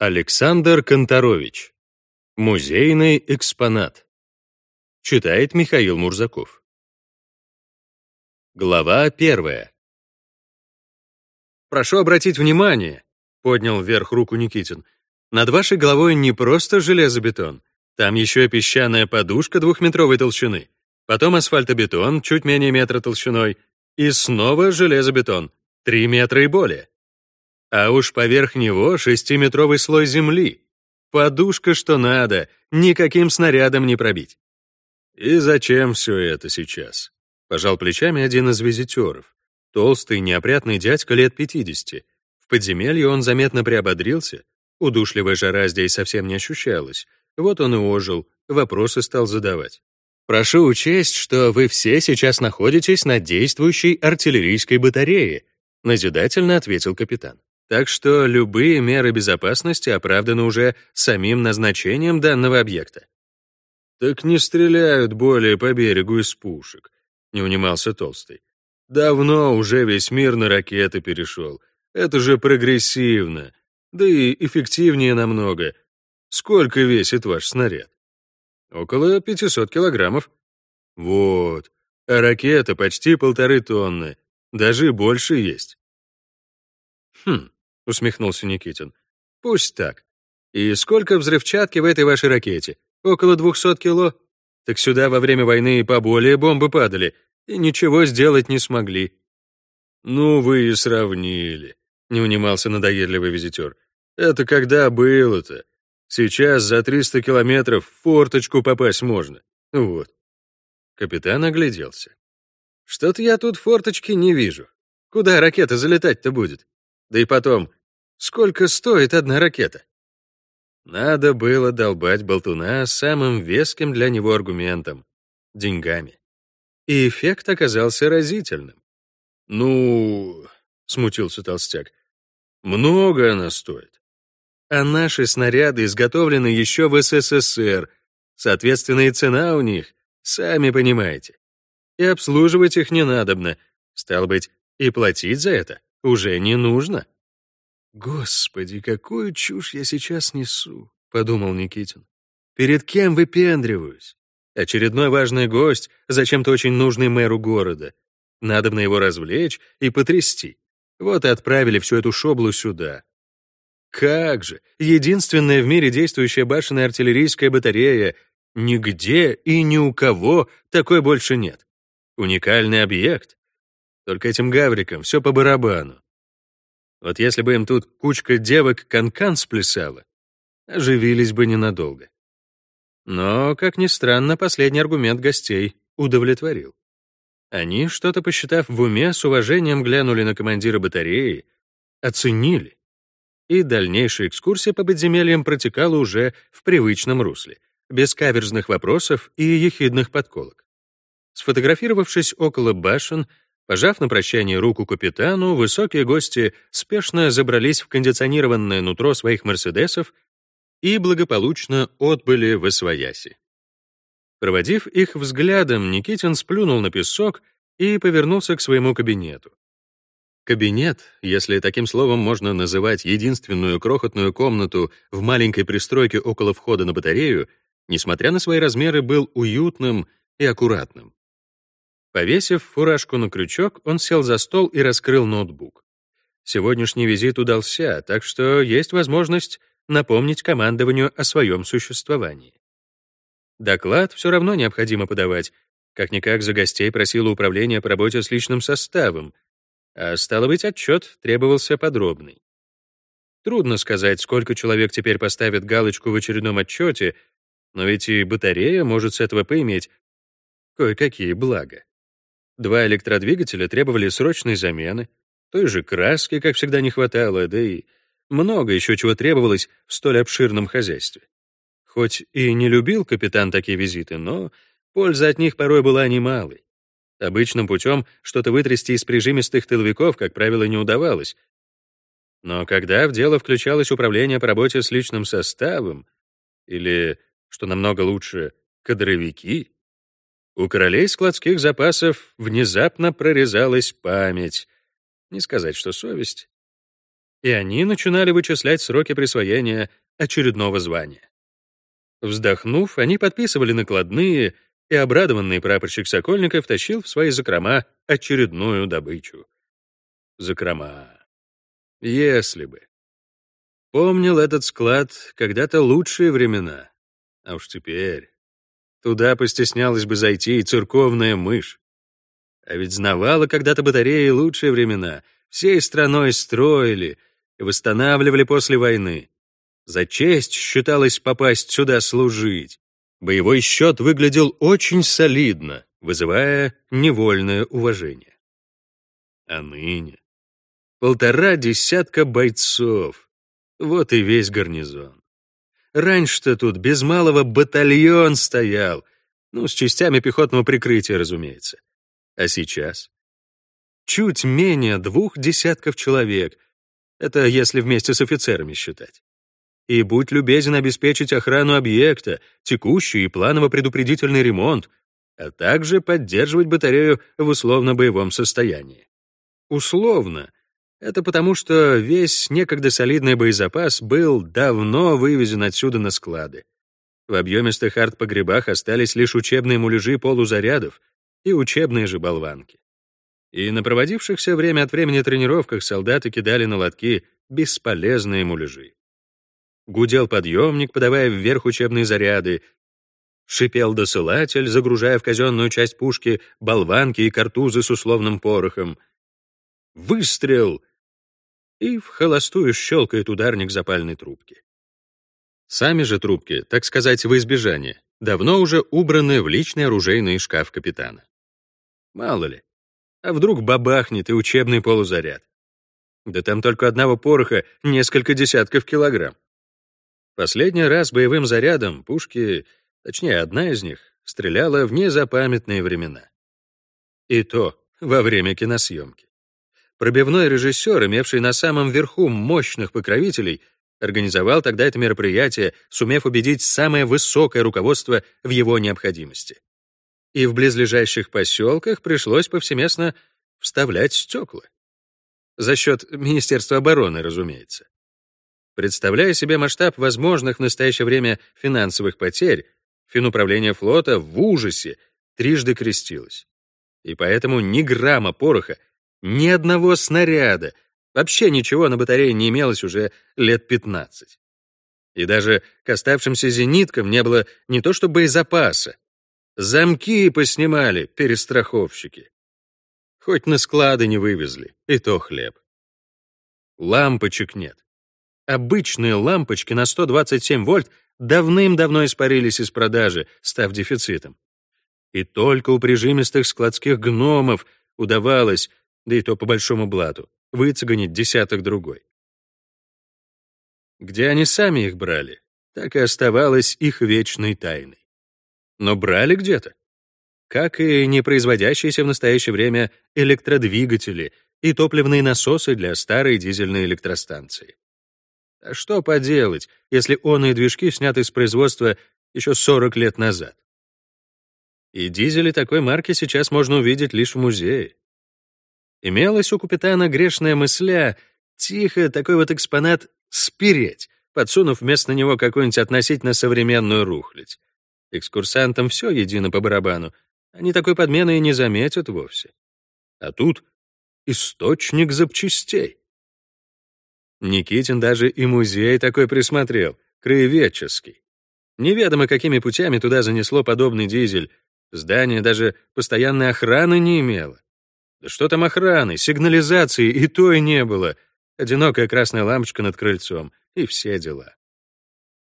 Александр Конторович. Музейный экспонат. Читает Михаил Мурзаков. Глава первая. «Прошу обратить внимание», — поднял вверх руку Никитин, «над вашей головой не просто железобетон, там еще и песчаная подушка двухметровой толщины, потом асфальтобетон чуть менее метра толщиной и снова железобетон, три метра и более. А уж поверх него шестиметровый слой земли. Подушка что надо, никаким снарядом не пробить. «И зачем все это сейчас?» — пожал плечами один из визитеров. Толстый, неопрятный дядька лет 50. В подземелье он заметно приободрился. Удушливая жара здесь совсем не ощущалась. Вот он и ожил, вопросы стал задавать. «Прошу учесть, что вы все сейчас находитесь на действующей артиллерийской батарее», назидательно ответил капитан. Так что любые меры безопасности оправданы уже самим назначением данного объекта. «Так не стреляют более по берегу из пушек», — не унимался Толстый. «Давно уже весь мир на ракеты перешел. Это же прогрессивно, да и эффективнее намного. Сколько весит ваш снаряд?» «Около 500 килограммов». «Вот, а ракета почти полторы тонны, даже больше есть». «Хм, усмехнулся Никитин. Пусть так. И сколько взрывчатки в этой вашей ракете? Около 200 кило? Так сюда во время войны поболее бомбы падали, и ничего сделать не смогли. Ну вы и сравнили, не унимался надоедливый визитер. Это когда было-то? Сейчас за 300 километров в форточку попасть можно. Вот. Капитан огляделся. Что-то я тут форточки не вижу. Куда ракета залетать-то будет? Да и потом, Сколько стоит одна ракета? Надо было долбать болтуна самым веским для него аргументом — деньгами. И эффект оказался разительным. «Ну...» — смутился толстяк. «Много она стоит. А наши снаряды изготовлены еще в СССР, соответственно, и цена у них, сами понимаете. И обслуживать их не надобно, стало быть, и платить за это уже не нужно». «Господи, какую чушь я сейчас несу!» — подумал Никитин. «Перед кем выпендриваюсь? Очередной важный гость, зачем-то очень нужный мэру города. Надо на его развлечь и потрясти. Вот и отправили всю эту шоблу сюда. Как же, единственная в мире действующая башенная артиллерийская батарея. Нигде и ни у кого такой больше нет. Уникальный объект. Только этим гаврикам все по барабану. Вот если бы им тут кучка девок канкан -кан сплясала, оживились бы ненадолго. Но, как ни странно, последний аргумент гостей удовлетворил. Они, что-то посчитав в уме, с уважением глянули на командира батареи, оценили. И дальнейшая экскурсия по подземельям протекала уже в привычном русле, без каверзных вопросов и ехидных подколок. Сфотографировавшись около башен, Пожав на прощание руку капитану, высокие гости спешно забрались в кондиционированное нутро своих «Мерседесов» и благополучно отбыли в Освояси. Проводив их взглядом, Никитин сплюнул на песок и повернулся к своему кабинету. Кабинет, если таким словом можно называть единственную крохотную комнату в маленькой пристройке около входа на батарею, несмотря на свои размеры, был уютным и аккуратным. Повесив фуражку на крючок, он сел за стол и раскрыл ноутбук. Сегодняшний визит удался, так что есть возможность напомнить командованию о своем существовании. Доклад все равно необходимо подавать. Как-никак за гостей просило управление по работе с личным составом, а стало быть, отчет требовался подробный. Трудно сказать, сколько человек теперь поставит галочку в очередном отчете, но ведь и батарея может с этого поиметь кое-какие блага. Два электродвигателя требовали срочной замены, той же краски, как всегда, не хватало, да и много еще чего требовалось в столь обширном хозяйстве. Хоть и не любил капитан такие визиты, но польза от них порой была немалой. Обычным путем что-то вытрясти из прижимистых тыловиков, как правило, не удавалось. Но когда в дело включалось управление по работе с личным составом, или, что намного лучше, кадровики, у королей складских запасов внезапно прорезалась память. Не сказать, что совесть. и они начинали вычислять сроки присвоения очередного звания. Вздохнув, они подписывали накладные, и обрадованный прапорщик Сокольников тащил в свои закрома очередную добычу. Закрома. Если бы. Помнил этот склад когда-то лучшие времена. А уж теперь... Туда постеснялась бы зайти и церковная мышь. А ведь знавала когда-то батареи лучшие времена. Всей страной строили и восстанавливали после войны. За честь считалось попасть сюда служить. Боевой счет выглядел очень солидно, вызывая невольное уважение. А ныне полтора десятка бойцов. Вот и весь гарнизон. Раньше-то тут без малого батальон стоял, ну, с частями пехотного прикрытия, разумеется. А сейчас? Чуть менее двух десятков человек. Это если вместе с офицерами считать и будь любезен обеспечить охрану объекта, текущий и планово-предупредительный ремонт, а также поддерживать батарею в условно-боевом состоянии. Условно — это потому, что весь некогда солидный боезапас был давно вывезен отсюда на склады. В объемистых арт-погребах остались лишь учебные муляжи полузарядов и учебные же болванки. И на проводившихся время от времени тренировках солдаты кидали на лотки бесполезные муляжи. Гудел подъемник, подавая вверх учебные заряды. Шипел досылатель, загружая в казенную часть пушки болванки и картузы с условным порохом. Выстрел! И в холостую щелкает ударник запальной трубки. Сами же трубки, так сказать, в избежание, давно уже убраны в личный оружейный шкаф капитана. Мало ли, а вдруг бабахнет и учебный полузаряд. Да там только одного пороха несколько десятков килограмм. Последний раз боевым зарядом пушки, точнее, одна из них, стреляла в незапамятные времена. И то во время киносъемки. Пробивной режиссер, имевший на самом верху мощных покровителей, организовал тогда это мероприятие, сумев убедить самое высокое руководство в его необходимости. И в близлежащих поселках пришлось повсеместно вставлять стекла. За счет Министерства обороны, разумеется. Представляя себе масштаб возможных в настоящее время финансовых потерь, финуправление флота в ужасе трижды крестилось. И поэтому ни грамма пороха, ни одного снаряда, вообще ничего на батарее не имелось уже лет 15. И даже к оставшимся зениткам не было не то что боезапаса, замки поснимали перестраховщики. Хоть на склады не вывезли, и то хлеб. Лампочек нет. Обычные лампочки на 127 вольт давным-давно испарились из продажи, став дефицитом. И только у прижимистых складских гномов удавалось, да и то по большому блату, выцегонить десяток другой. Где они сами их брали, так и оставалось их вечной тайной. Но брали где-то. Как и непроизводящиеся в настоящее время электродвигатели и топливные насосы для старой дизельной электростанции. А что поделать, если он и движки сняты с производства еще 40 лет назад? И дизели такой марки сейчас можно увидеть лишь в музее. Имелась у капитана грешная мысля тихо такой вот экспонат спереть, подсунув вместо него какую-нибудь относительно современную рухлядь. Экскурсантам все едино по барабану, они такой подмены и не заметят вовсе. А тут источник запчастей. Никитин даже и музей такой присмотрел, краеведческий. Неведомо, какими путями туда занесло подобный дизель. Здание даже постоянной охраны не имело. Да что там охраны, сигнализации и то и не было. Одинокая красная лампочка над крыльцом и все дела.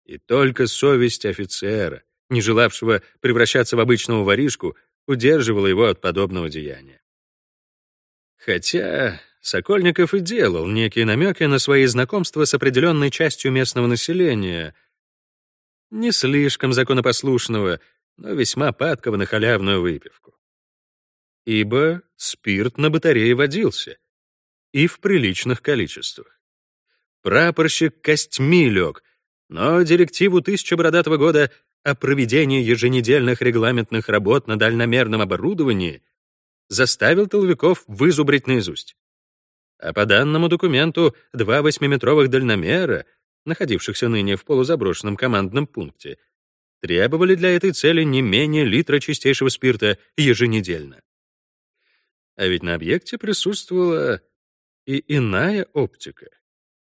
И только совесть офицера, не желавшего превращаться в обычного воришку, удерживала его от подобного деяния. Хотя Сокольников и делал некие намеки на свои знакомства с определенной частью местного населения, не слишком законопослушного, но весьма падкого на халявную выпивку. Ибо спирт на батарее водился, и в приличных количествах. Прапорщик костьми лег, но директиву тысячебородатого года о проведении еженедельных регламентных работ на дальномерном оборудовании заставил толвиков вызубрить наизусть А по данному документу два восьмиметровых дальномера, находившихся ныне в полузаброшенном командном пункте, требовали для этой цели не менее литра чистейшего спирта еженедельно. А ведь на объекте присутствовала и иная оптика.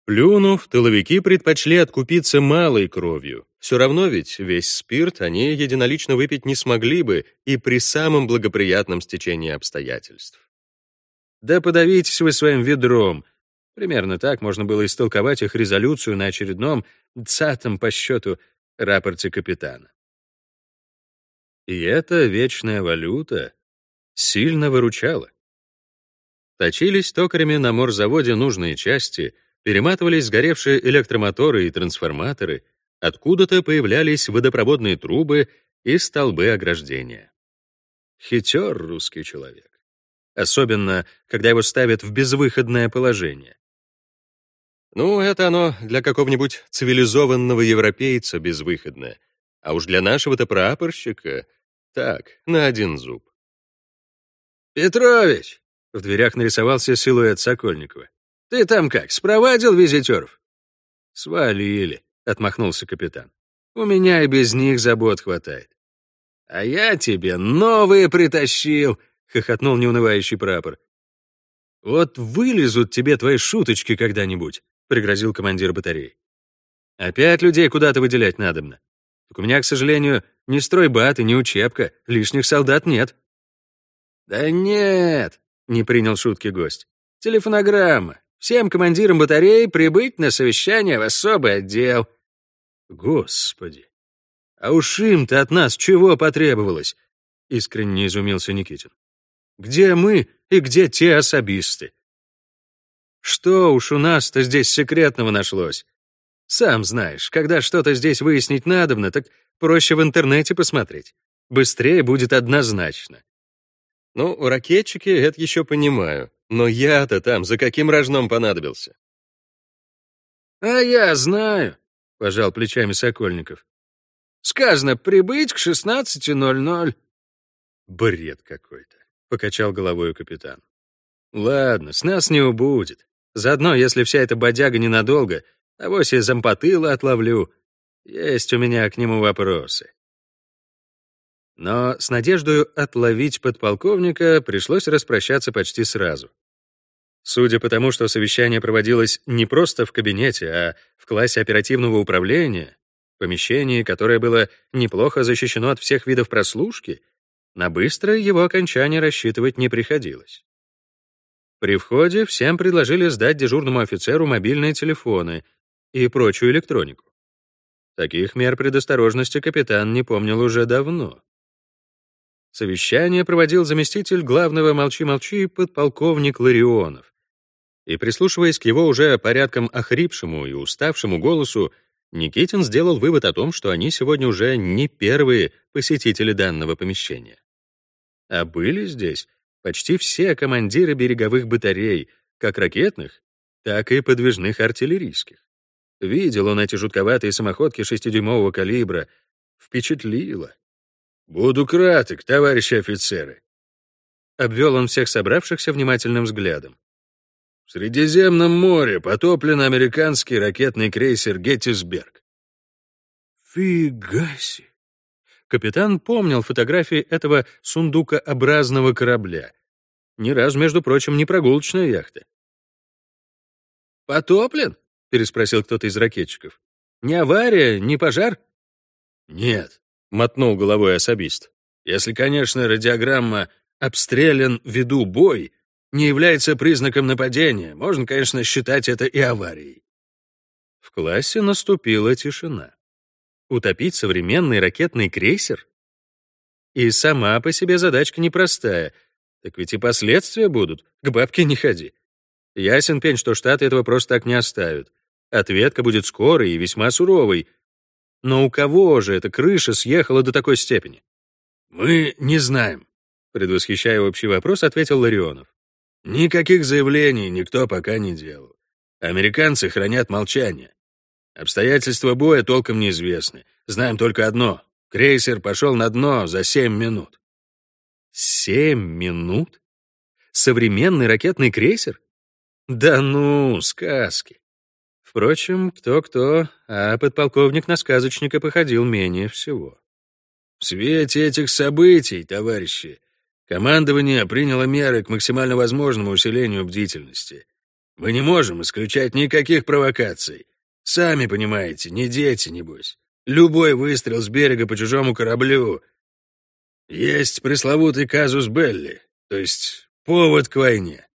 Плюнув, тыловики предпочли откупиться малой кровью. Все равно ведь весь спирт они единолично выпить не смогли бы и при самом благоприятном стечении обстоятельств. Да подавитесь вы своим ведром. Примерно так можно было истолковать их резолюцию на очередном, цатом по счету, рапорте капитана. И эта вечная валюта сильно выручала. Точились токарями на морзаводе нужные части, перематывались сгоревшие электромоторы и трансформаторы, откуда-то появлялись водопроводные трубы и столбы ограждения. Хитер русский человек. Особенно, когда его ставят в безвыходное положение. Ну, это оно для какого-нибудь цивилизованного европейца безвыходное. А уж для нашего-то прапорщика так, на один зуб. «Петрович!» — в дверях нарисовался силуэт Сокольникова. «Ты там как, спровадил визитеров?» «Свалили», — отмахнулся капитан. «У меня и без них забот хватает». «А я тебе новые притащил», — хохотнул неунывающий прапор. «Вот вылезут тебе твои шуточки когда-нибудь», — пригрозил командир батареи. «Опять людей куда-то выделять надобно. Так у меня, к сожалению, ни стройбат и ни учебка, лишних солдат нет». «Да нет», — не принял шутки гость. «Телефонограмма. Всем командирам батареи прибыть на совещание в особый отдел». «Господи! А уж им-то от нас чего потребовалось?» — искренне изумился Никитин. «Где мы и где те особисты? Что уж у нас-то здесь секретного нашлось? Сам знаешь, когда что-то здесь выяснить надобно, так проще в интернете посмотреть. Быстрее будет однозначно. Ну, ракетчики — это еще понимаю. Но я-то там за каким рожном понадобился? «А я знаю», — пожал плечами Сокольников. «Сказано прибыть к 16.00». «Бред какой-то», — покачал головой капитан. «Ладно, с нас не убудет. Заодно, если вся эта бодяга ненадолго, авось и зампотыла отловлю. Есть у меня к нему вопросы. Но с надеждой отловить подполковника пришлось распрощаться почти сразу. Судя по тому, что совещание проводилось не просто в кабинете, а в классе оперативного управления, помещении, которое было неплохо защищено от всех видов прослушки, на быстрое его окончание рассчитывать не приходилось. При входе всем предложили сдать дежурному офицеру мобильные телефоны и прочую электронику. Таких мер предосторожности капитан не помнил уже давно. Совещание проводил заместитель главного «Молчи-молчи» подполковник Ларионов. И, прислушиваясь к его уже порядком охрипшему и уставшему голосу, Никитин сделал вывод о том, что они сегодня уже не первые посетители данного помещения. А были здесь почти все командиры береговых батарей, как ракетных, так и подвижных артиллерийских. Видел он эти жутковатые самоходки шестидюймового калибра. Впечатлило. «Буду краток, товарищи офицеры», — обвел он всех собравшихся внимательным взглядом. В Средиземном море потоплен американский ракетный крейсер «Геттисберг». Фига себе! Капитан помнил фотографии этого сундукообразного корабля. Ни разу, между прочим, не прогулочная яхта. «Потоплен?» — переспросил кто-то из ракетчиков. «Не авария, не пожар?» «Нет», — мотнул головой особист. «Если, конечно, радиограмма «обстрелян, веду бой» не является признаком нападения, можно, конечно, считать это и аварией». В классе наступила тишина. Утопить современный ракетный крейсер? И сама по себе задачка непростая. Так ведь и последствия будут. К бабке не ходи. Ясен пень, что Штаты этого просто так не оставят. Ответка будет скорой и весьма суровой. Но у кого же эта крыша съехала до такой степени? «Мы не знаем», — предвосхищая общий вопрос, ответил Ларионов. «Никаких заявлений никто пока не делал. Американцы хранят молчание. Обстоятельства боя толком неизвестны. Знаем только одно. Крейсер пошел на дно за семь минут. Семь минут? Современный ракетный крейсер? Да ну, сказки. Впрочем, кто-кто, а подполковник на сказочника походил менее всего. В свете этих событий, товарищи, командование приняло меры к максимально возможному усилению бдительности. Мы не можем исключать никаких провокаций. Сами понимаете, не дети, небось. Любой выстрел с берега по чужому кораблю. Есть пресловутый казус Белли, то есть повод к войне.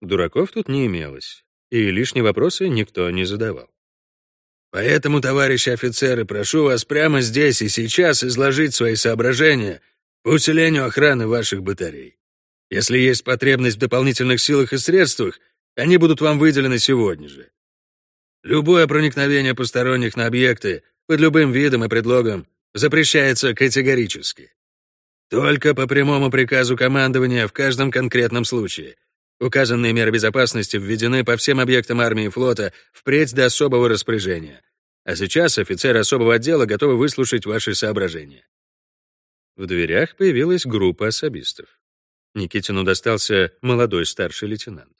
Дураков тут не имелось, и лишние вопросы никто не задавал. Поэтому, товарищи офицеры, прошу вас прямо здесь и сейчас изложить свои соображения по усилению охраны ваших батарей. Если есть потребность в дополнительных силах и средствах, они будут вам выделены сегодня же. Любое проникновение посторонних на объекты под любым видом и предлогом запрещается категорически. Только по прямому приказу командования в каждом конкретном случае. Указанные меры безопасности введены по всем объектам армии и флота впредь до особого распоряжения. А сейчас офицеры особого отдела готовы выслушать ваши соображения. В дверях появилась группа особистов. Никитину достался молодой старший лейтенант.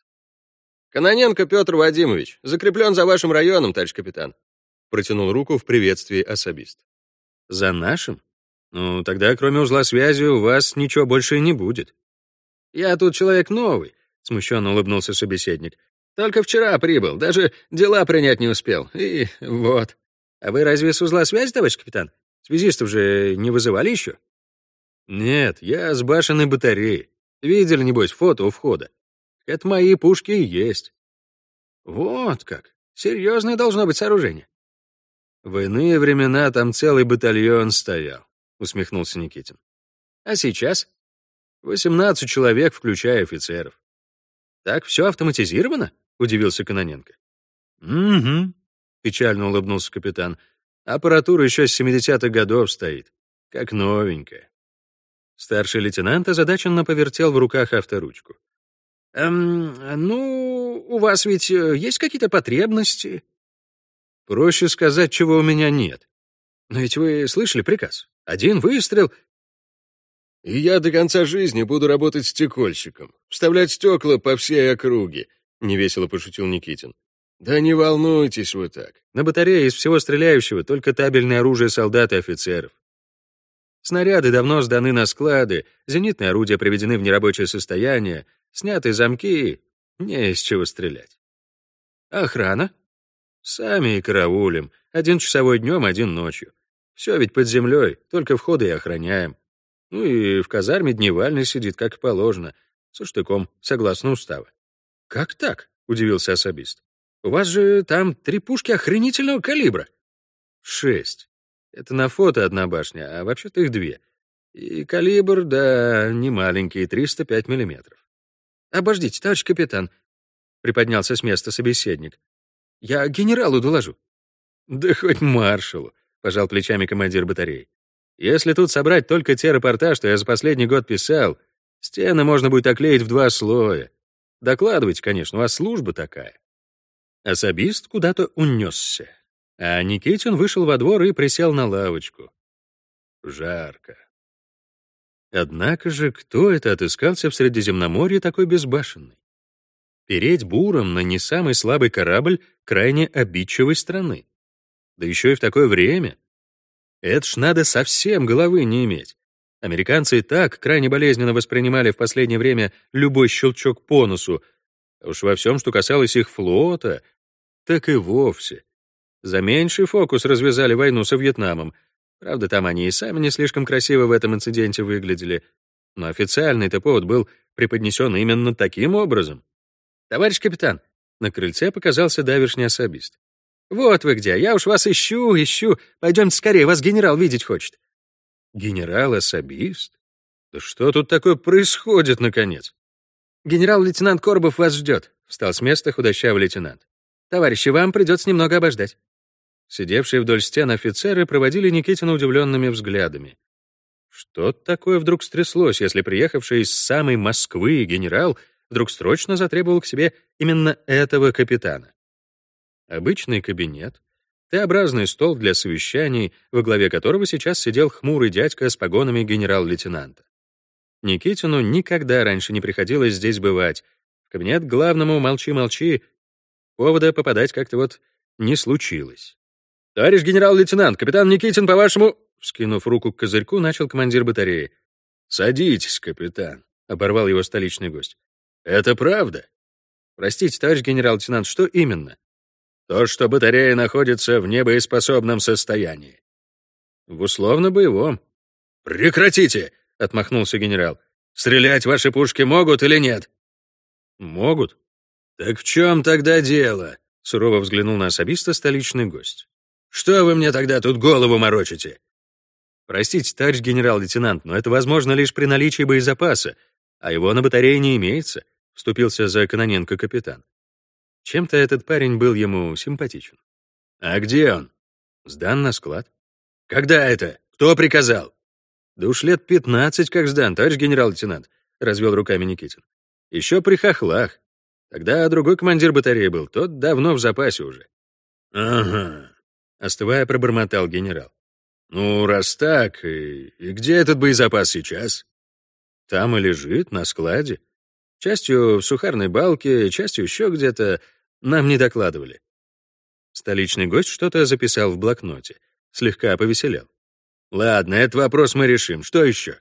«Каноненко Петр Вадимович, закреплен за вашим районом, товарищ капитан», протянул руку в приветствии особист. «За нашим? Ну, тогда кроме узла связи у вас ничего больше и не будет». «Я тут человек новый», смущенно улыбнулся собеседник. «Только вчера прибыл, даже дела принять не успел. И вот. А вы разве с узла связи, товарищ капитан? Связистов же не вызывали еще?» «Нет, я с башенной батареи. Видели, небось, фото у входа. Это мои пушки и есть. Вот как. Серьезное должно быть сооружение. В иные времена там целый батальон стоял, усмехнулся Никитин. А сейчас? Восемнадцать человек, включая офицеров. Так все автоматизировано? Удивился Каноненко. Угу, печально улыбнулся капитан. Аппаратура еще с 70-х годов стоит, как новенькая. Старший лейтенант озадаченно повертел в руках авторучку. Эм, ну, у вас ведь э, есть какие-то потребности? Проще сказать, чего у меня нет. Но ведь вы слышали приказ. Один выстрел... И я до конца жизни буду работать стекольщиком, вставлять стекла по всей округе, — невесело пошутил Никитин. Да не волнуйтесь вы так. На батарее из всего стреляющего только табельное оружие солдат и офицеров. Снаряды давно сданы на склады, зенитные орудия приведены в нерабочее состояние, Сняты замки, не из чего стрелять. Охрана? Сами и караулем. Один часовой днем, один ночью. Все ведь под землей, только входы и охраняем. Ну и в казарме дневальный сидит, как положено, со штыком, согласно уставу. «Как так?» — удивился особист. «У вас же там три пушки охренительного калибра». «Шесть. Это на фото одна башня, а вообще-то их две. И калибр, да, не маленький, 305 миллиметров. «Обождите, товарищ капитан», — приподнялся с места собеседник. «Я генералу доложу». «Да хоть маршалу», — пожал плечами командир батареи. «Если тут собрать только те рапорта, что я за последний год писал, стены можно будет оклеить в два слоя. Докладывайте, конечно, у вас служба такая». Особист куда-то унесся, а Никитин вышел во двор и присел на лавочку. Жарко. Однако же, кто это отыскался в Средиземноморье такой безбашенный? Переть буром на не самый слабый корабль крайне обидчивой страны. Да еще и в такое время. Это ж надо совсем головы не иметь. Американцы и так крайне болезненно воспринимали в последнее время любой щелчок по носу, а уж во всем, что касалось их флота, так и вовсе. За меньший фокус развязали войну со Вьетнамом — Правда, там они и сами не слишком красиво в этом инциденте выглядели, но официальный-то повод был преподнесен именно таким образом. «Товарищ капитан», — на крыльце показался давишний особист. «Вот вы где, я уж вас ищу, ищу. Пойдемте скорее, вас генерал видеть хочет». «Генерал-особист? Да что тут такое происходит, наконец?» «Генерал-лейтенант Коробов вас ждет», — встал с места худощавый лейтенант. «Товарищи, вам придется немного обождать». Сидевшие вдоль стен офицеры проводили Никитина удивленными взглядами. Что такое вдруг стряслось, если приехавший из самой Москвы генерал вдруг срочно затребовал к себе именно этого капитана? Обычный кабинет, Т-образный стол для совещаний, во главе которого сейчас сидел хмурый дядька с погонами генерал-лейтенанта. Никитину никогда раньше не приходилось здесь бывать. В кабинет главному молчи-молчи, повода попадать как-то вот не случилось. «Товарищ генерал-лейтенант, капитан Никитин, по-вашему...» Скинув руку к козырьку, начал командир батареи. «Садитесь, капитан», — оборвал его столичный гость. «Это правда?» «Простите, товарищ генерал-лейтенант, что именно?» «То, что батарея находится в небоеспособном состоянии». «В условно-боевом». «Прекратите!» — отмахнулся генерал. «Стрелять ваши пушки могут или нет?» «Могут». «Так в чем тогда дело?» — сурово взглянул на особиста столичный гость. «Что вы мне тогда тут голову морочите?» «Простите, товарищ генерал-лейтенант, но это возможно лишь при наличии боезапаса, а его на батарее не имеется», — вступился за Каноненко капитан. Чем-то этот парень был ему симпатичен. «А где он?» «Сдан на склад». «Когда это? Кто приказал?» «Да уж лет пятнадцать как сдан, товарищ генерал-лейтенант», — развел руками Никитин. «Еще при хохлах. Тогда другой командир батареи был, тот давно в запасе уже. Ага, остывая, пробормотал генерал. Ну, раз так, и, и где этот боезапас сейчас? Там и лежит, на складе. Частью в сухарной балке, частью еще где-то. Нам не докладывали. Столичный гость что-то записал в блокноте. Слегка повеселел. Ладно, этот вопрос мы решим. Что еще?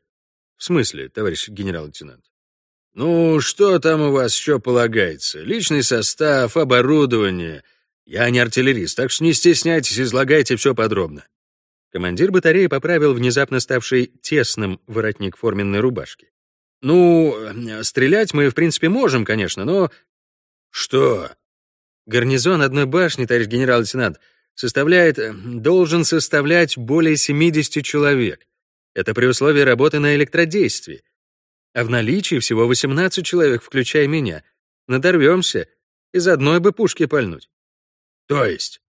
В смысле, товарищ генерал-лейтенант? «Ну, что там у вас еще полагается? Личный состав, оборудование. Я не артиллерист, так что не стесняйтесь, излагайте все подробно». Командир батареи поправил внезапно ставший тесным воротник форменной рубашки. «Ну, стрелять мы, в принципе, можем, конечно, но...» «Что?» «Гарнизон одной башни, товарищ генерал-лейтенант, составляет... должен составлять более 70 человек. Это при условии работы на электродействии. А в наличии всего 18 человек, включая меня. Надорвемся. Из одной бы пушки пальнуть. То есть?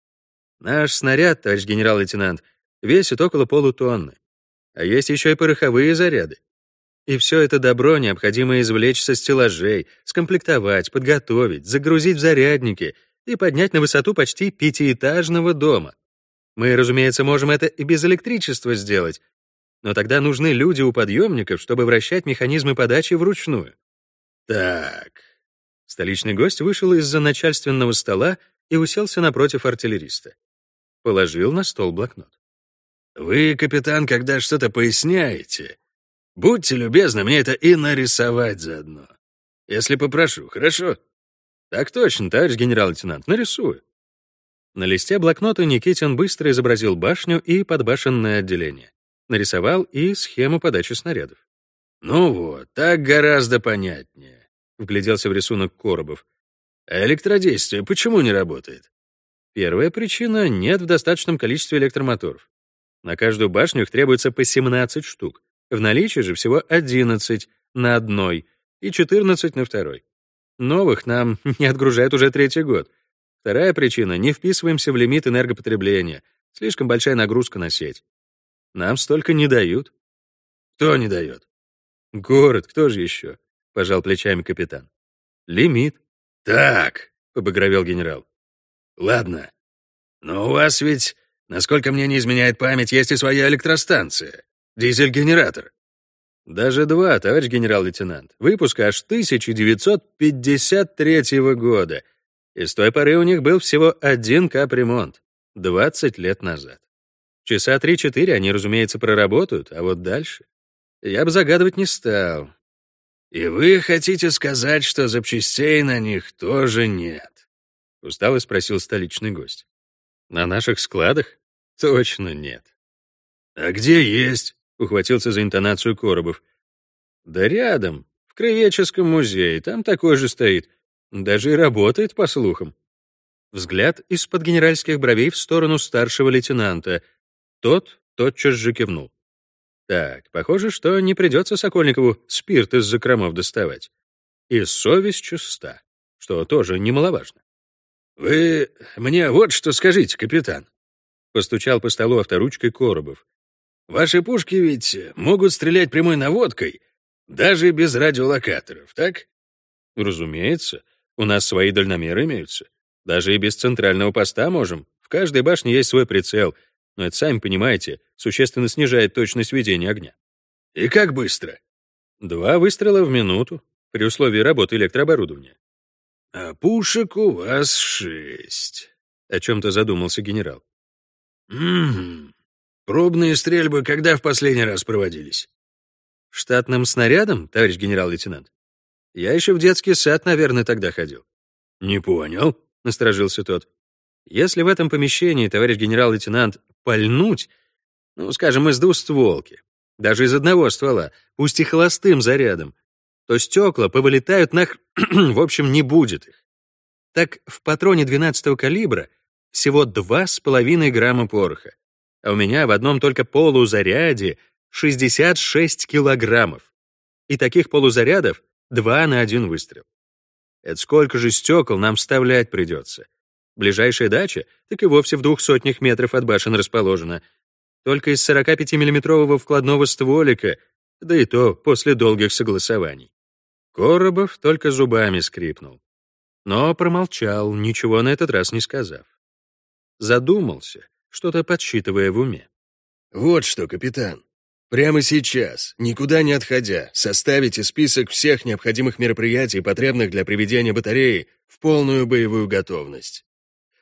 Наш снаряд, товарищ генерал-лейтенант, весит около полутонны. А есть еще и пороховые заряды. И все это добро необходимо извлечь со стеллажей, скомплектовать, подготовить, загрузить в зарядники и поднять на высоту почти пятиэтажного дома. Мы, разумеется, можем это и без электричества сделать, но тогда нужны люди у подъемников, чтобы вращать механизмы подачи вручную. Так. Столичный гость вышел из-за начальственного стола и уселся напротив артиллериста. Положил на стол блокнот. Вы, капитан, когда что-то поясняете, будьте любезны мне это и нарисовать заодно. Если попрошу, хорошо? Так точно, товарищ генерал-лейтенант, нарисую. На листе блокнота Никитин быстро изобразил башню и подбашенное отделение нарисовал и схему подачи снарядов. «Ну вот, так гораздо понятнее», — вгляделся в рисунок Коробов. «А электродействие почему не работает?» Первая причина — нет в достаточном количестве электромоторов. На каждую башню их требуется по 17 штук. В наличии же всего 11 на одной и 14 на второй. Новых нам не отгружают уже третий год. Вторая причина — не вписываемся в лимит энергопотребления. Слишком большая нагрузка на сеть. Нам столько не дают. Кто не дает? Город, кто же еще? Пожал плечами капитан. Лимит. Так, побагровел генерал. Ладно. Но у вас ведь, насколько мне не изменяет память, есть и своя электростанция. Дизель-генератор. Даже два, товарищ генерал-лейтенант. Выпуск аж 1953 года. И с той поры у них был всего один капремонт. 20 лет назад. Часа три-четыре они, разумеется, проработают, а вот дальше... Я бы загадывать не стал. «И вы хотите сказать, что запчастей на них тоже нет?» — устало спросил столичный гость. «На наших складах? Точно нет». «А где есть?» — ухватился за интонацию Коробов. «Да рядом, в Кровеческом музее, там такой же стоит. Даже и работает, по слухам». Взгляд из-под генеральских бровей в сторону старшего лейтенанта — тот тотчас же кивнул. Так, похоже, что не придется Сокольникову спирт из закромов доставать. И совесть чиста, что тоже немаловажно. «Вы мне вот что скажите, капитан», — постучал по столу авторучкой Коробов. «Ваши пушки ведь могут стрелять прямой наводкой, даже без радиолокаторов, так?» «Разумеется. У нас свои дальномеры имеются. Даже и без центрального поста можем. В каждой башне есть свой прицел — но это, сами понимаете, существенно снижает точность ведения огня. И как быстро? Два выстрела в минуту, при условии работы электрооборудования. А пушек у вас шесть. О чем-то задумался генерал. Угу. Пробные стрельбы когда в последний раз проводились? Штатным снарядом, товарищ генерал-лейтенант? Я еще в детский сад, наверное, тогда ходил. Не понял, насторожился тот. Если в этом помещении, товарищ генерал-лейтенант, пальнуть, ну, скажем, из двустволки, даже из одного ствола, пусть и холостым зарядом, то стекла повылетают нах... в общем, не будет их. Так в патроне 12-го калибра всего 2,5 грамма пороха, а у меня в одном только полузаряде 66 килограммов. И таких полузарядов два на один выстрел. Это сколько же стекол нам вставлять придется? Ближайшая дача так и вовсе в двух сотнях метров от башен расположена. Только из 45-миллиметрового вкладного стволика, да и то после долгих согласований. Коробов только зубами скрипнул. Но промолчал, ничего на этот раз не сказав. Задумался, что-то подсчитывая в уме. «Вот что, капитан. Прямо сейчас, никуда не отходя, составите список всех необходимых мероприятий, потребных для приведения батареи в полную боевую готовность.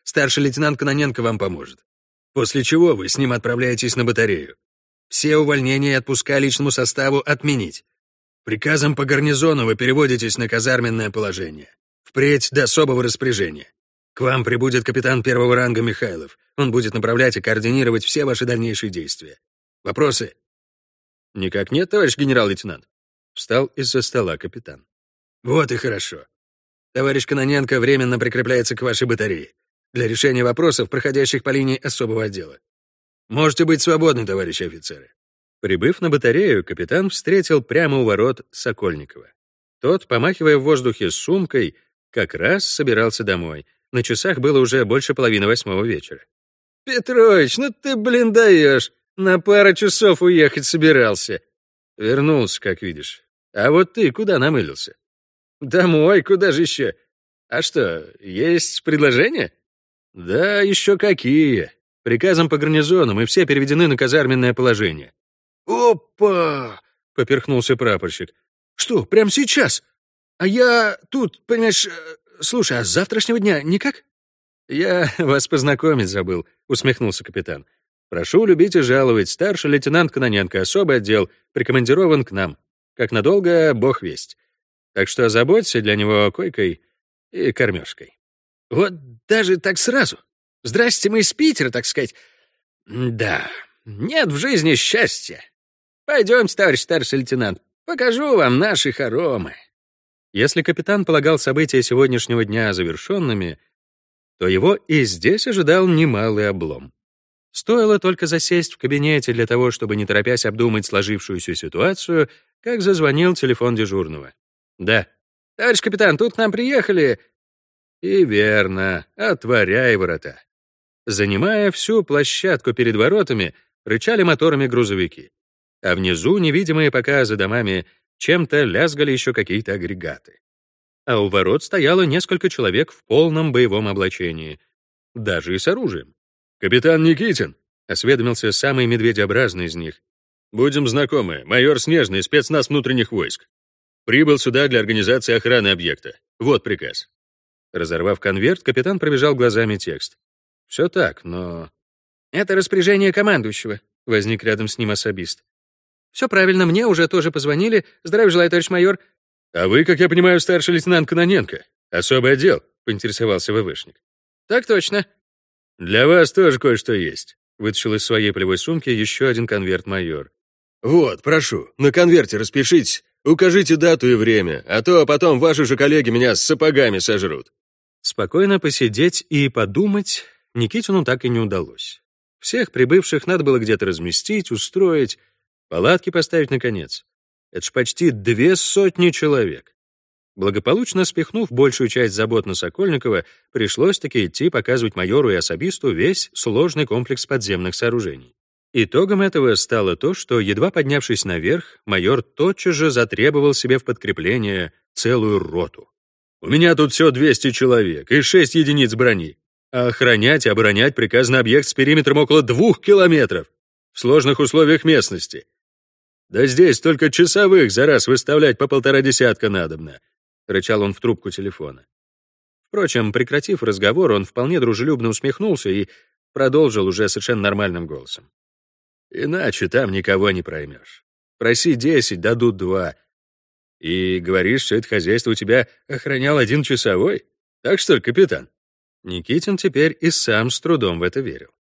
Старший лейтенант Кононенко вам поможет. После чего вы с ним отправляетесь на батарею. Все увольнения и отпуска личному составу отменить. Приказом по гарнизону вы переводитесь на казарменное положение. Впредь до особого распоряжения. К вам прибудет капитан первого ранга Михайлов. Он будет направлять и координировать все ваши дальнейшие действия. Вопросы? «Никак нет, товарищ генерал-лейтенант». Встал из-за стола капитан. «Вот и хорошо. Товарищ Кононенко временно прикрепляется к вашей батарее для решения вопросов, проходящих по линии особого отдела. Можете быть свободны, товарищи офицеры». Прибыв на батарею, капитан встретил прямо у ворот Сокольникова. Тот, помахивая в воздухе сумкой, как раз собирался домой. На часах было уже больше половины восьмого вечера. «Петрович, ну ты, блин, даешь! На пару часов уехать собирался. Вернулся, как видишь. А вот ты куда намылился? Домой, куда же еще? А что, есть предложения? Да, еще какие. Приказом по гарнизону мы все переведены на казарменное положение. Опа! Поперхнулся прапорщик. Что, прямо сейчас? А я тут, понимаешь, э, слушай, а с завтрашнего дня никак? Я вас познакомить забыл, усмехнулся капитан. Прошу любить и жаловать, старший лейтенант Кононенко, особый отдел, прикомандирован к нам. Как надолго, бог весть. Так что озаботься для него койкой и кормежкой. Вот даже так сразу. Здрасте, мы из Питера, так сказать. Да, нет в жизни счастья. Пойдемте, товарищ старший лейтенант, покажу вам наши хоромы. Если капитан полагал события сегодняшнего дня завершенными, то его и здесь ожидал немалый облом. Стоило только засесть в кабинете для того, чтобы не торопясь обдумать сложившуюся ситуацию, как зазвонил телефон дежурного. «Да». «Товарищ капитан, тут к нам приехали». И верно, отворяй ворота. Занимая всю площадку перед воротами, рычали моторами грузовики. А внизу, невидимые пока за домами, чем-то лязгали еще какие-то агрегаты. А у ворот стояло несколько человек в полном боевом облачении, даже и с оружием. «Капитан Никитин», — осведомился самый медведеобразный из них. «Будем знакомы, майор Снежный, спецназ внутренних войск. Прибыл сюда для организации охраны объекта. Вот приказ». Разорвав конверт, капитан пробежал глазами текст. Все так, но... «Это распоряжение командующего», — возник рядом с ним особист. «Все правильно, мне уже тоже позвонили. Здравия желаю, товарищ майор». «А вы, как я понимаю, старший лейтенант Кононенко. Особый отдел», — поинтересовался ВВшник. «Так точно», «Для вас тоже кое-что есть», — вытащил из своей полевой сумки еще один конверт майор. «Вот, прошу, на конверте распишитесь, укажите дату и время, а то потом ваши же коллеги меня с сапогами сожрут». Спокойно посидеть и подумать Никитину так и не удалось. Всех прибывших надо было где-то разместить, устроить, палатки поставить наконец. Это ж почти две сотни человек. Благополучно спихнув большую часть забот на Сокольникова, пришлось-таки идти показывать майору и особисту весь сложный комплекс подземных сооружений. Итогом этого стало то, что, едва поднявшись наверх, майор тотчас же затребовал себе в подкрепление целую роту. «У меня тут все 200 человек и 6 единиц брони. А охранять и оборонять приказан объект с периметром около двух километров в сложных условиях местности. Да здесь только часовых за раз выставлять по полтора десятка надобно, — рычал он в трубку телефона. Впрочем, прекратив разговор, он вполне дружелюбно усмехнулся и продолжил уже совершенно нормальным голосом. «Иначе там никого не проймешь. Проси десять, дадут два. И говоришь, все это хозяйство у тебя охранял один часовой? Так что ли, капитан?» Никитин теперь и сам с трудом в это верил.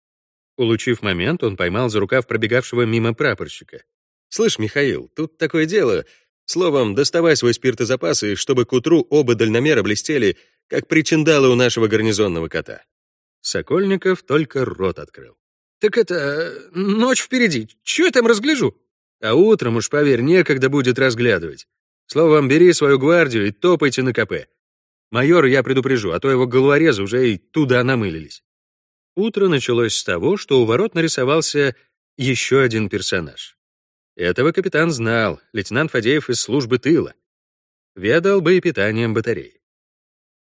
Улучив момент, он поймал за рукав пробегавшего мимо прапорщика. «Слышь, Михаил, тут такое дело. Словом, доставай свой спиртозапас, и чтобы к утру оба дальномера блестели, как причиндалы у нашего гарнизонного кота». Сокольников только рот открыл. «Так это... ночь впереди. Чего я там разгляжу?» «А утром уж, поверь, некогда будет разглядывать. Словом, бери свою гвардию и топайте на КП. Майор я предупрежу, а то его головорезы уже и туда намылились». Утро началось с того, что у ворот нарисовался еще один персонаж. Этого капитан знал, лейтенант Фадеев из службы тыла. Ведал боепитанием батареи.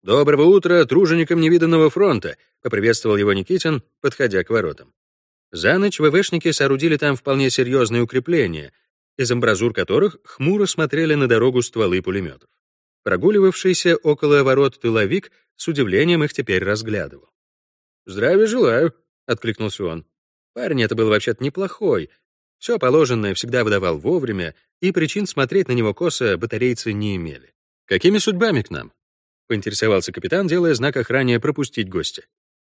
«Доброго утра труженикам невиданного фронта», — поприветствовал его Никитин, подходя к воротам. За ночь ВВшники соорудили там вполне серьезные укрепления, из амбразур которых хмуро смотрели на дорогу стволы пулеметов. Прогуливавшийся около ворот тыловик с удивлением их теперь разглядывал. «Здравия желаю», — откликнулся он. Парень это был вообще-то неплохой. Все положенное всегда выдавал вовремя, и причин смотреть на него косо батарейцы не имели. «Какими судьбами к нам?» — поинтересовался капитан, делая знак охране пропустить гостя.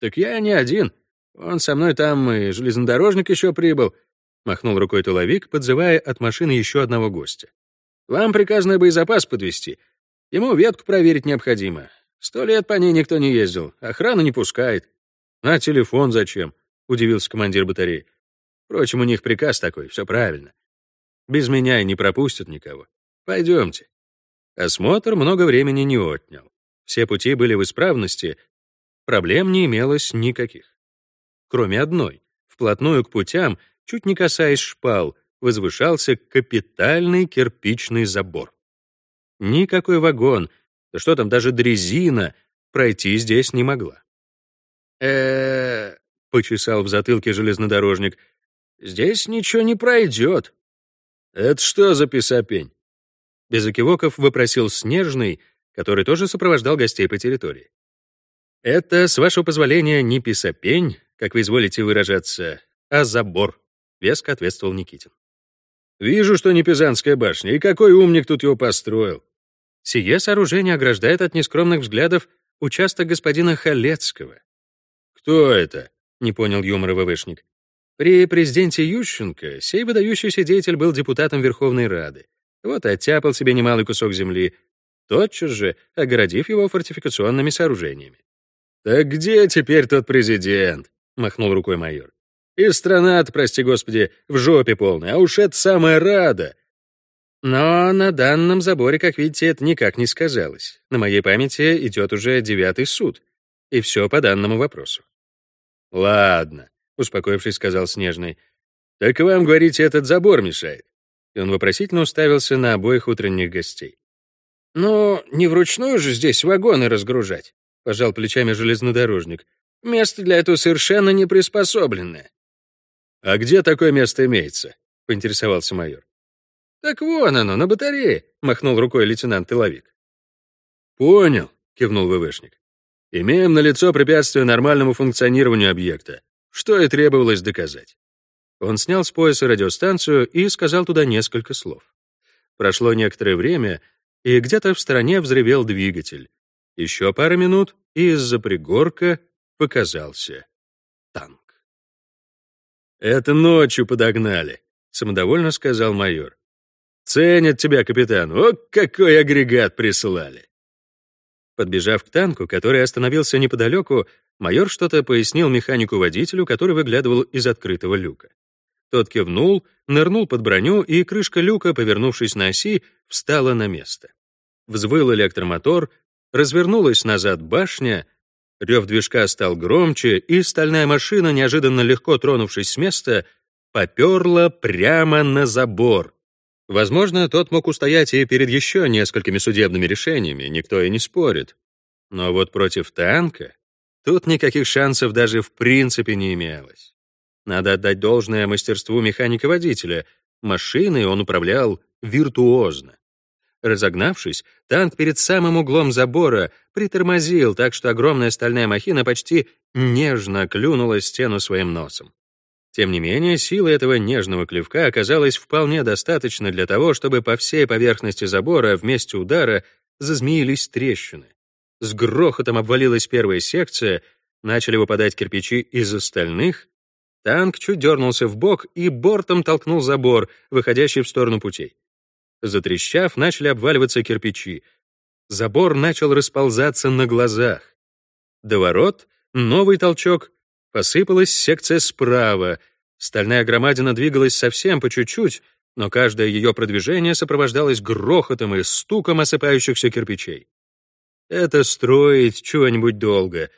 «Так я не один. Он со мной там и железнодорожник еще прибыл», — махнул рукой тыловик, подзывая от машины еще одного гостя. «Вам приказано боезапас подвести. Ему ветку проверить необходимо. Сто лет по ней никто не ездил, охрана не пускает. А телефон зачем? Удивился командир батареи. Впрочем, у них приказ такой, все правильно. Без меня и не пропустят никого. Пойдемте. Осмотр много времени не отнял. Все пути были в исправности, проблем не имелось никаких. Кроме одной. Вплотную к путям, чуть не касаясь шпал, возвышался капитальный кирпичный забор. Никакой вагон, да что там, даже дрезина пройти здесь не могла. э почесал в затылке железнодорожник. «Здесь ничего не пройдет». «Это что за писопень?» Без окивоков вопросил Снежный, который тоже сопровождал гостей по территории. «Это, с вашего позволения, не писопень, как вы изволите выражаться, а забор», — веско ответствовал Никитин. «Вижу, что не Пизанская башня, и какой умник тут его построил. Сие сооружение ограждает от нескромных взглядов участок господина Халецкого. «Кто это?» — не понял юмора ВВшник. При президенте Ющенко сей выдающийся деятель был депутатом Верховной Рады. Вот и оттяпал себе немалый кусок земли, тотчас же огородив его фортификационными сооружениями. «Так где теперь тот президент?» — махнул рукой майор. «И страна-то, прости господи, в жопе полная, а уж это самая Рада. Но на данном заборе, как видите, это никак не сказалось. На моей памяти идет уже девятый суд. И все по данному вопросу. «Ладно», — успокоившись, сказал Снежный. «Так вам, говорите, этот забор мешает?» И он вопросительно уставился на обоих утренних гостей. «Ну, не вручную же здесь вагоны разгружать», — пожал плечами железнодорожник. «Место для этого совершенно не приспособленное». «А где такое место имеется?» — поинтересовался майор. «Так вон оно, на батарее», — махнул рукой лейтенант Тыловик. «Понял», — кивнул ВВшник. «Имеем налицо препятствие нормальному функционированию объекта, что и требовалось доказать». Он снял с пояса радиостанцию и сказал туда несколько слов. Прошло некоторое время, и где-то в стороне взревел двигатель. Еще пара минут, и из-за пригорка показался танк. «Это ночью подогнали», — самодовольно сказал майор. Ценят тебя, капитан. О, какой агрегат прислали!» Подбежав к танку, который остановился неподалеку, майор что-то пояснил механику-водителю, который выглядывал из открытого люка. Тот кивнул, нырнул под броню, и крышка люка, повернувшись на оси, встала на место. Взвыл электромотор, развернулась назад башня, рев движка стал громче, и стальная машина, неожиданно легко тронувшись с места, поперла прямо на забор, Возможно, тот мог устоять и перед еще несколькими судебными решениями, никто и не спорит. Но вот против танка тут никаких шансов даже в принципе не имелось. Надо отдать должное мастерству механика-водителя. Машиной он управлял виртуозно. Разогнавшись, танк перед самым углом забора притормозил так, что огромная стальная махина почти нежно клюнула стену своим носом. Тем не менее, силы этого нежного клевка оказалась вполне достаточно для того, чтобы по всей поверхности забора вместе удара зазмеились трещины. С грохотом обвалилась первая секция, начали выпадать кирпичи из остальных, танк чуть дернулся в бок и бортом толкнул забор, выходящий в сторону путей. Затрещав, начали обваливаться кирпичи. Забор начал расползаться на глазах. До ворот новый толчок, посыпалась секция справа. Стальная громадина двигалась совсем по чуть-чуть, но каждое ее продвижение сопровождалось грохотом и стуком осыпающихся кирпичей. Это строить чего-нибудь долго,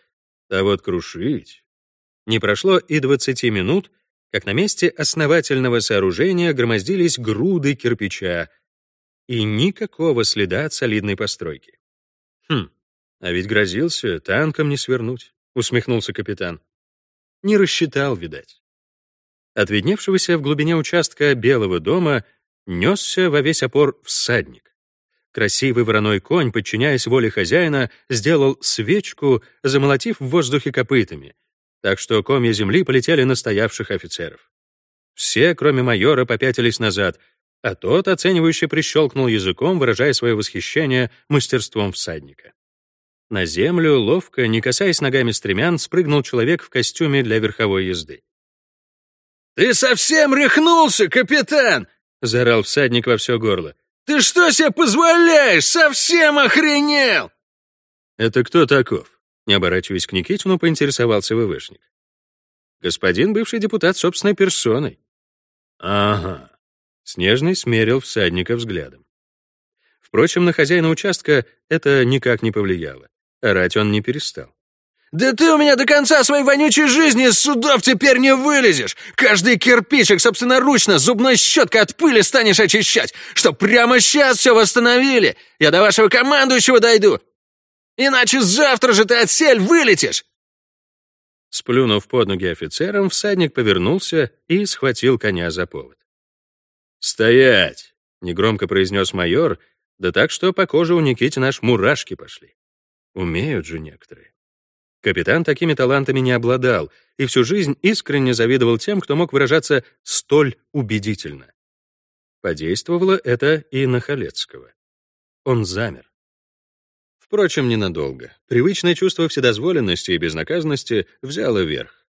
а вот крушить. Не прошло и 20 минут, как на месте основательного сооружения громоздились груды кирпича, и никакого следа от солидной постройки. «Хм, а ведь грозился танком не свернуть», — усмехнулся капитан. Не рассчитал, видать. От видневшегося в глубине участка Белого дома несся во весь опор всадник. Красивый вороной конь, подчиняясь воле хозяина, сделал свечку, замолотив в воздухе копытами, так что комья земли полетели на стоявших офицеров. Все, кроме майора, попятились назад, а тот оценивающе прищелкнул языком, выражая свое восхищение мастерством всадника. На землю, ловко, не касаясь ногами стремян, спрыгнул человек в костюме для верховой езды. «Ты совсем рехнулся, капитан!» — заорал всадник во все горло. «Ты что себе позволяешь? Совсем охренел!» «Это кто таков?» — не оборачиваясь к Никитину, поинтересовался ВВшник. «Господин бывший депутат собственной персоной». «Ага», Снежный смерил всадника взглядом. Впрочем, на хозяина участка это никак не повлияло. Орать он не перестал. «Да ты у меня до конца своей вонючей жизни из судов теперь не вылезешь! Каждый кирпичик собственноручно зубной щеткой от пыли станешь очищать, что прямо сейчас все восстановили! Я до вашего командующего дойду! Иначе завтра же ты от сель вылетишь!» Сплюнув под ноги офицерам, всадник повернулся и схватил коня за повод. «Стоять!» — негромко произнес майор, да так, что по коже у Никитина аж мурашки пошли. Умеют же некоторые. Капитан такими талантами не обладал и всю жизнь искренне завидовал тем, кто мог выражаться столь убедительно. Подействовало это и на Халецкого. Он замер. Впрочем, ненадолго. Привычное чувство вседозволенности и безнаказанности взяло верх.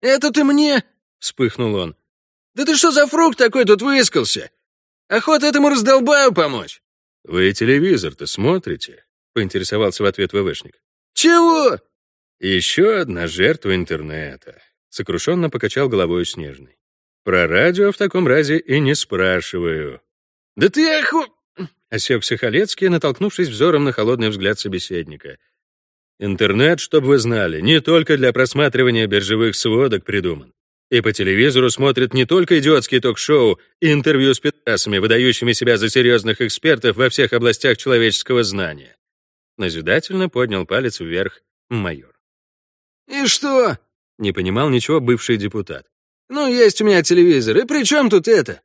«Это ты мне?» — вспыхнул он. «Да ты что за фрукт такой тут выискался? Охота этому раздолбаю помочь!» «Вы телевизор-то смотрите?» — поинтересовался в ответ ВВшник. «Чего?» «Еще одна жертва интернета», — сокрушенно покачал головой Снежный. «Про радио в таком разе и не спрашиваю». «Да ты оху...» — осекся Халецкий, натолкнувшись взором на холодный взгляд собеседника. «Интернет, чтобы вы знали, не только для просматривания биржевых сводок придуман. И по телевизору смотрят не только идиотские ток-шоу и интервью с пидасами, выдающими себя за серьезных экспертов во всех областях человеческого знания. Назидательно поднял палец вверх майор. «И что?» — не понимал ничего бывший депутат. «Ну, есть у меня телевизор, и при чем тут это?»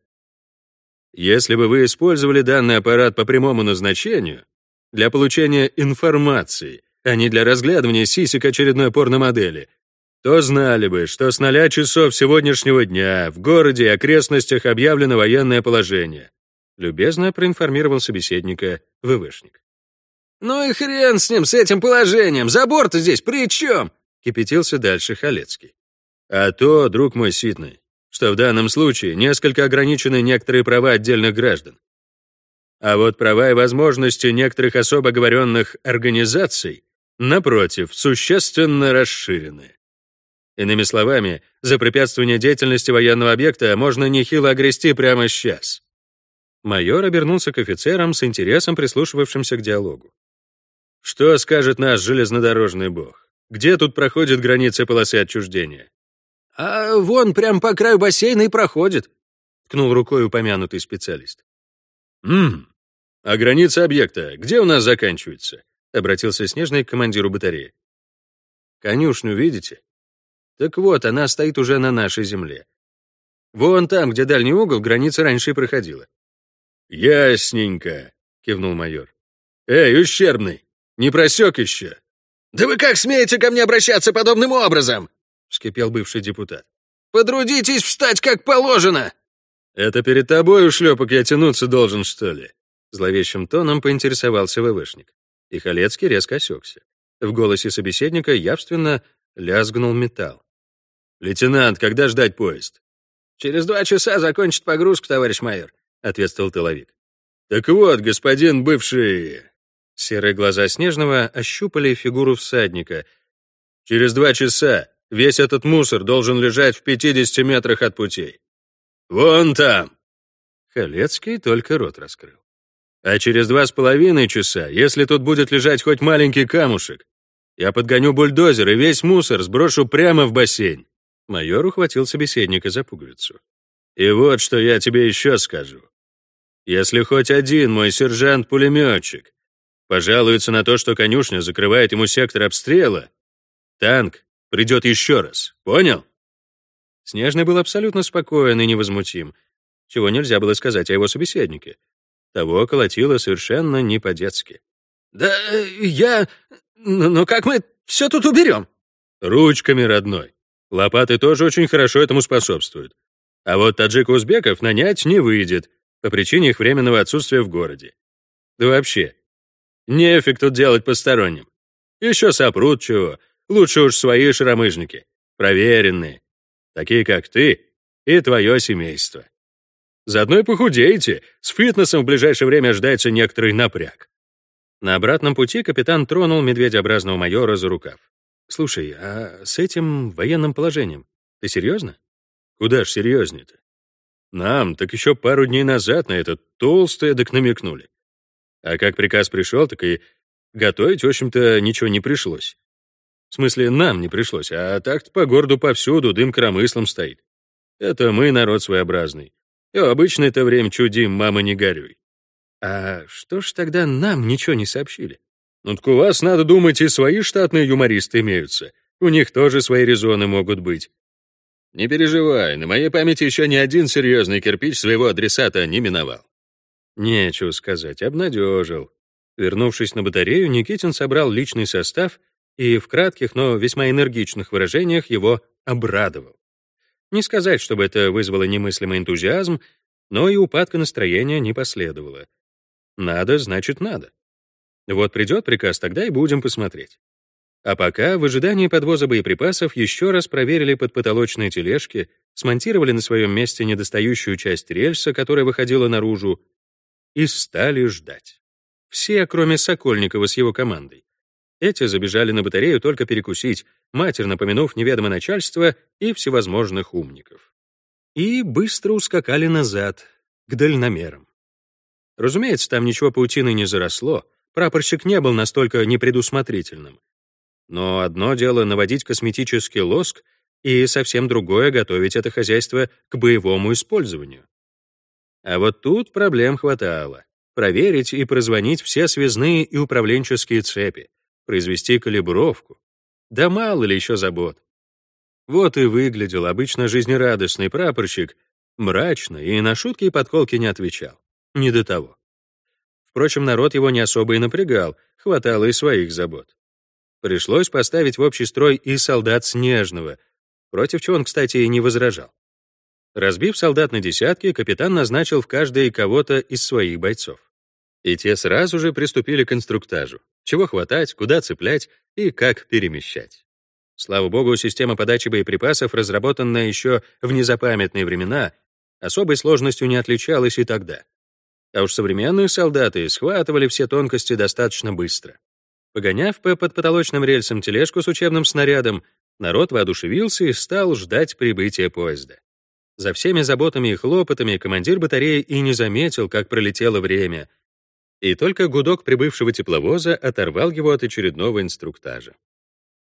Если бы вы использовали данный аппарат по прямому назначению, для получения информации, а не для разглядывания сисек очередной порномодели, то знали бы, что с ноля часов сегодняшнего дня в городе и окрестностях объявлено военное положение. Любезно проинформировал собеседника ВВшник. «Ну и хрен с ним, с этим положением! Забор-то здесь при чем?» Кипятился дальше Халецкий. «А то, друг мой Ситный, что в данном случае несколько ограничены некоторые права отдельных граждан. А вот права и возможности некоторых особо оговоренных организаций, напротив, существенно расширены. Иными словами, за препятствование деятельности военного объекта можно нехило огрести прямо сейчас. Майор обернулся к офицерам с интересом прислушивавшимся к диалогу. Что скажет наш железнодорожный бог? Где тут проходит граница полосы отчуждения? А вон прям по краю бассейна и проходит, ткнул рукой упомянутый специалист. Мм. А граница объекта где у нас заканчивается? обратился Снежный к командиру батареи. Конюшню видите? Так вот, она стоит уже на нашей земле. Вон там, где дальний угол, граница раньше и проходила. Ясненько. кивнул майор. «Эй, ущербный, не просек еще?» «Да вы как смеете ко мне обращаться подобным образом?» — вскипел бывший депутат. «Потрудитесь встать как положено!» «Это перед тобой, ушлепок, я тянуться должен, что ли?» Зловещим тоном поинтересовался ВВшник. И Халецкий резко осекся. В голосе собеседника явственно лязгнул металл. «Лейтенант, когда ждать поезд?» «Через два часа закончит погрузку, товарищ майор», — ответствовал тыловик. «Так вот, господин бывший...» Серые глаза Снежного ощупали фигуру всадника. «Через два часа весь этот мусор должен лежать в 50 метрах от путей. Вон там!» Халецкий только рот раскрыл. «А через два с половиной часа, если тут будет лежать хоть маленький камушек, я подгоню бульдозер и весь мусор сброшу прямо в бассейн». Майор ухватил собеседника за пуговицу. «И вот что я тебе еще скажу. Если хоть один мой сержант-пулеметчик пожалуется на то, что конюшня закрывает ему сектор обстрела, танк придет еще раз, понял?» Снежный был абсолютно спокоен и невозмутим, чего нельзя было сказать о его собеседнике. Того колотило совершенно не по-детски. «Да я... Но как мы все тут уберем?» «Ручками, родной. Лопаты тоже очень хорошо этому способствуют. А вот таджик-узбеков нанять не выйдет по причине их временного отсутствия в городе. Да вообще, нефиг тут делать посторонним. Еще сопрут чего, лучше уж свои шаромыжники, проверенные, такие как ты и твое семейство. Заодно и похудеете, с фитнесом в ближайшее время ожидается некоторый напряг. На обратном пути капитан тронул медведеобразного майора за рукав. «Слушай, а с этим военным положением ты серьезно?» «Куда ж серьезнее-то? Нам так еще пару дней назад на это толстое док намекнули. А как приказ пришел, так и готовить, в общем-то, ничего не пришлось. В смысле, нам не пришлось, а так по городу повсюду дым коромыслом стоит. Это мы народ своеобразный. И обычно это время чудим, мама, не горюй. А что ж тогда нам ничего не сообщили? Ну так у вас, надо думать, и свои штатные юмористы имеются. У них тоже свои резоны могут быть. Не переживай, на моей памяти еще ни один серьезный кирпич своего адресата не миновал. Нечего сказать, обнадежил. Вернувшись на батарею, Никитин собрал личный состав и в кратких, но весьма энергичных выражениях его обрадовал. Не сказать, чтобы это вызвало немыслимый энтузиазм, но и упадка настроения не последовало. Надо, значит, надо. Вот придет приказ, тогда и будем посмотреть. А пока, в ожидании подвоза боеприпасов, еще раз проверили подпотолочные тележки, смонтировали на своем месте недостающую часть рельса, которая выходила наружу, и стали ждать. Все, кроме Сокольникова с его командой. Эти забежали на батарею только перекусить, матерно напомянув неведомое начальство и всевозможных умников. И быстро ускакали назад, к дальномерам. Разумеется, там ничего паутины не заросло, прапорщик не был настолько непредусмотрительным. Но одно дело наводить косметический лоск, и совсем другое — готовить это хозяйство к боевому использованию. А вот тут проблем хватало. Проверить и прозвонить все связные и управленческие цепи, произвести калибровку. Да мало ли еще забот. Вот и выглядел обычно жизнерадостный прапорщик, мрачно и на шутки и подколки не отвечал. Не до того. Впрочем, народ его не особо и напрягал, хватало и своих забот. Пришлось поставить в общий строй и солдат Снежного, против чего он, кстати, и не возражал. Разбив солдат на десятки, капитан назначил в каждой кого-то из своих бойцов. И те сразу же приступили к инструктажу. Чего хватать, куда цеплять и как перемещать. Слава богу, система подачи боеприпасов, разработанная еще в незапамятные времена, особой сложностью не отличалась и тогда. А уж современные солдаты схватывали все тонкости достаточно быстро. Погоняв по подпотолочным рельсам тележку с учебным снарядом, народ воодушевился и стал ждать прибытия поезда. За всеми заботами и хлопотами командир батареи и не заметил, как пролетело время, и только гудок прибывшего тепловоза оторвал его от очередного инструктажа.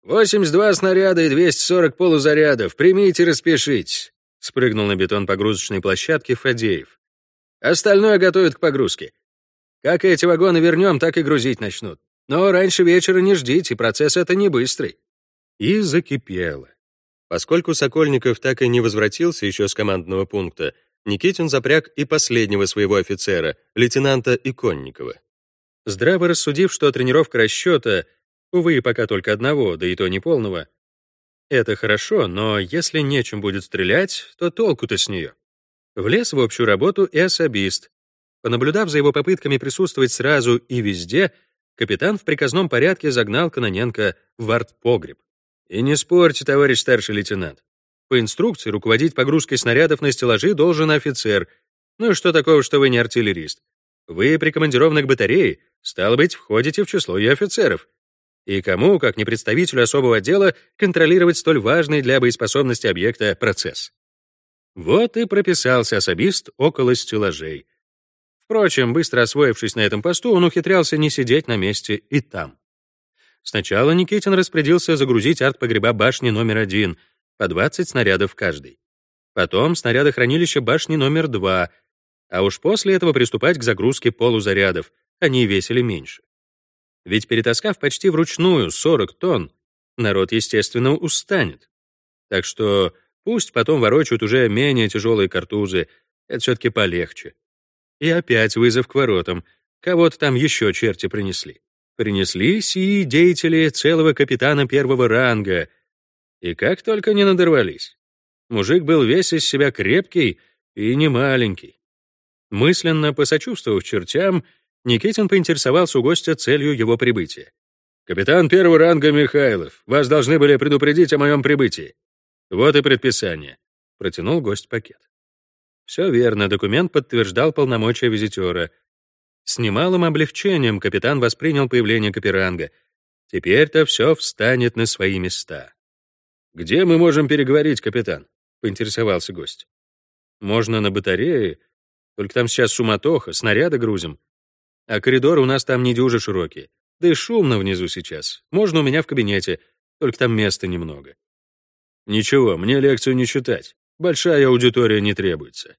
«82 снаряда и 240 полузарядов, примите, распишитесь», спрыгнул на бетон погрузочной площадки Фадеев. «Остальное готовят к погрузке. Как эти вагоны вернем, так и грузить начнут. Но раньше вечера не ждите, процесс это не быстрый». И закипело. Поскольку Сокольников так и не возвратился еще с командного пункта, Никитин запряг и последнего своего офицера, лейтенанта Иконникова. Здраво рассудив, что тренировка расчета, увы, пока только одного, да и то не полного, это хорошо, но если нечем будет стрелять, то толку-то с нее. Влез в общую работу и особист. Понаблюдав за его попытками присутствовать сразу и везде, капитан в приказном порядке загнал Каноненко в артпогреб. И не спорьте, товарищ старший лейтенант. По инструкции руководить погрузкой снарядов на стеллажи должен офицер. Ну и что такого, что вы не артиллерист? Вы прикомандированы к батарее, стало быть, входите в число ее офицеров. И кому, как не представителю особого отдела, контролировать столь важный для боеспособности объекта процесс? Вот и прописался особист около стеллажей. Впрочем, быстро освоившись на этом посту, он ухитрялся не сидеть на месте и там. Сначала Никитин распорядился загрузить артпогреба башни номер один, по 20 снарядов каждый. Потом снаряды хранилища башни номер два, а уж после этого приступать к загрузке полузарядов, они весили меньше. Ведь перетаскав почти вручную 40 тонн, народ, естественно, устанет. Так что пусть потом ворочают уже менее тяжелые картузы, это все-таки полегче. И опять вызов к воротам. Кого-то там еще черти принесли. Принесли сии деятели целого капитана первого ранга. И как только не надорвались. Мужик был весь из себя крепкий и не маленький. Мысленно посочувствовав чертям, Никитин поинтересовался у гостя целью его прибытия. «Капитан первого ранга Михайлов, вас должны были предупредить о моем прибытии. Вот и предписание». Протянул гость пакет. Все верно, документ подтверждал полномочия визитера. С немалым облегчением капитан воспринял появление Каперанга. Теперь-то все встанет на свои места. «Где мы можем переговорить, капитан?» — поинтересовался гость. «Можно на батарее, только там сейчас суматоха, снаряды грузим. А коридоры у нас там не дюжи широкие. Да и шумно внизу сейчас. Можно у меня в кабинете, только там места немного. Ничего, мне лекцию не читать. Большая аудитория не требуется.